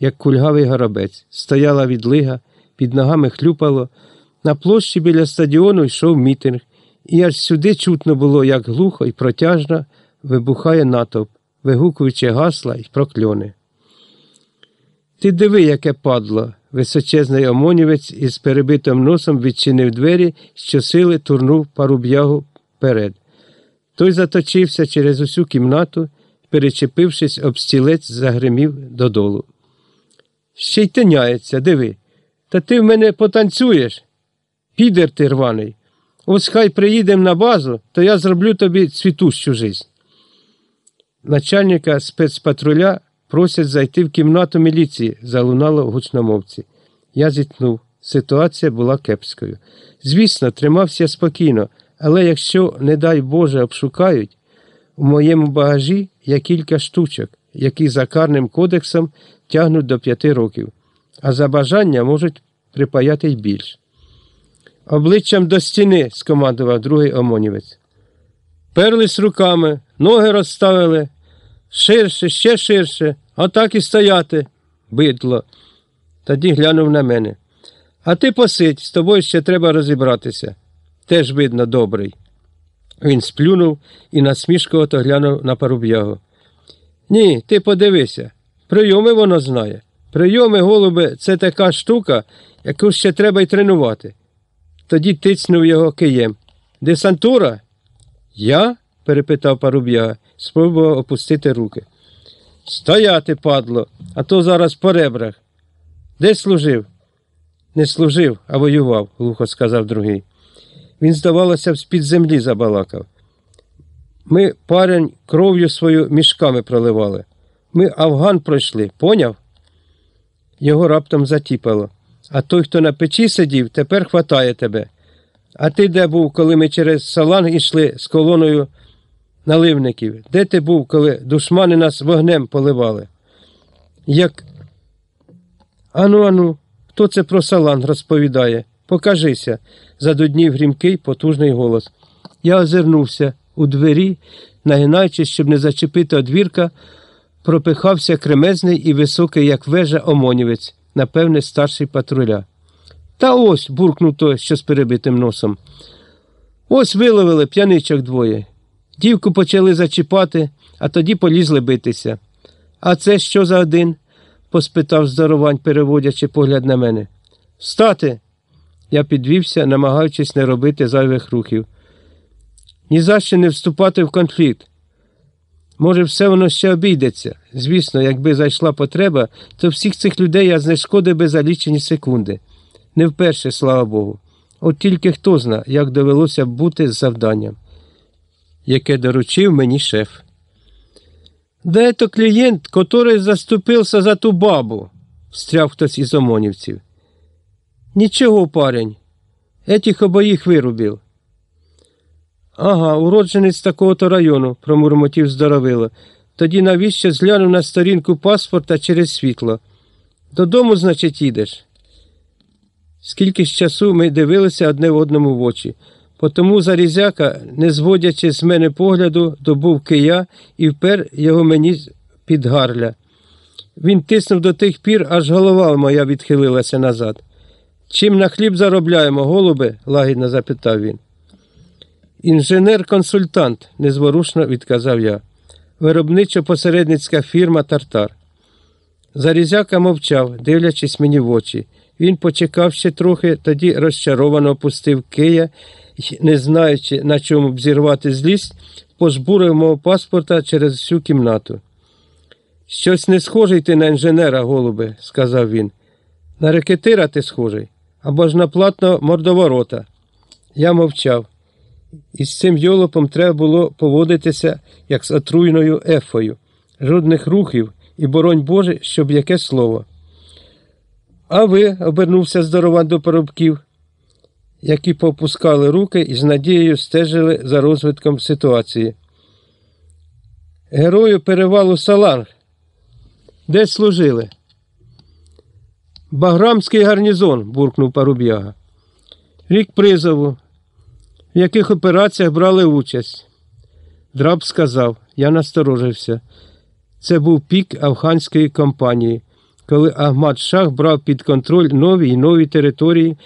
як кульгавий горобець, стояла відлига, під ногами хлюпало. На площі біля стадіону йшов мітинг, і аж сюди чутно було, як глухо і протяжно вибухає натовп, вигукуючи гасла і прокльони. Ти диви, яке падло. Височезний омонівець із перебитим носом відчинив двері, щосили турнув паруб'ягу вперед. Той заточився через усю кімнату, перечепившись об стілець, загримів додолу. Ще й тиняється, диви. Та ти в мене потанцюєш. Підер ти рваний. Ось хай приїдемо на базу, то я зроблю тобі цвітущу жизнь. Начальника спецпатруля просять зайти в кімнату міліції, залунало в гучномовці. Я зітхнув. Ситуація була кепською. Звісно, тримався спокійно, але якщо, не дай Боже, обшукають, у моєму багажі є кілька штучок, які за карним кодексом тягнуть до п'яти років, а за бажання можуть припаяти й більш. Обличчям до стіни, скомандував другий омонівець. Перлись руками, ноги розставили. Ширше, ще ширше, отак і стояти, бидло. Тоді глянув на мене. А ти посидь, з тобою ще треба розібратися. Теж, видно, добрий. Він сплюнув і насмішкувато глянув на паруб'ягу. Ні, ти подивися. Прийоми воно знає. Прийоми, голуби, це така штука, яку ще треба й тренувати. Тоді тицнув його києм. Десантура? Я? перепитав паруб'яга, спробував опустити руки. Стояти, падло, а то зараз по ребрах. Де служив? Не служив, а воював, глухо сказав другий. Він, здавалося, з-під землі забалакав. Ми парень кров'ю свою мішками проливали. Ми Афган пройшли, поняв? Його раптом затіпало. А той, хто на печі сидів, тепер хватає тебе. А ти де був, коли ми через саланг йшли з колоною наливників? Де ти був, коли душмани нас вогнем поливали? Як. Ану, ану, хто це про саланг розповідає? Покажися, задуднів грімкий, потужний голос. Я озирнувся у двері, нагинаючись, щоб не зачепити одвірка, пропихався кремезний і високий, як вежа, омонівець, напевне, старший патруля. Та ось, буркнув той, що з перебитим носом. Ось виловили п'яничок двоє. Дівку почали зачіпати, а тоді полізли битися. А це що за один? поспитав здоровань, переводячи погляд на мене. Стати. Я підвівся, намагаючись не робити зайвих рухів. Ні за що не вступати в конфлікт. Може, все воно ще обійдеться. Звісно, якби зайшла потреба, то всіх цих людей я знешкодив би за лічені секунди. Не вперше, слава Богу. От тільки хто зна, як довелося бути з завданням, яке доручив мені шеф. Де то клієнт, котрий заступився за ту бабу, встряв хтось із омонівців. Нічого, парень, етіх обоїх вирубив. Ага, уродженець такого-то району, промурмотів здоровило. Тоді навіщо зглянув на сторінку паспорта через світло? Додому, значить, їдеш. Скільки ж часу ми дивилися одне в одному в очі. Потому зарізяка, не зводячи з мене погляду, добув кия і впер його мені під гарля. Він тиснув до тих пір, аж голова моя відхилилася назад. Чим на хліб заробляємо, голуби? лагідно запитав він. Інженер-консультант, незворушно відказав я. Виробничо-посередницька фірма Тартар. Зарізяка мовчав, дивлячись мені в очі. Він почекав ще трохи, тоді розчаровано опустив кия і, не знаючи, на чому б зірвати злість, пожбурив мого паспорта через всю кімнату. Щось не схожий ти на інженера, голубе, сказав він. На рекетира ти схожий або ж на платного мордоворота. Я мовчав. І з цим йолопом треба було поводитися, як з отруйною ефою, жодних рухів і, боронь Боже, щоб яке слово. А ви, обернувся здорован до парубків, які попускали руки і з надією стежили за розвитком ситуації. Герою перевалу Саланг. Де служили? Баграмський гарнізон, буркнув паруб'яга. Рік призову. В яких операціях брали участь? Драб сказав, я насторожився. Це був пік афганської кампанії, коли Ахмад Шах брав під контроль нові й нові території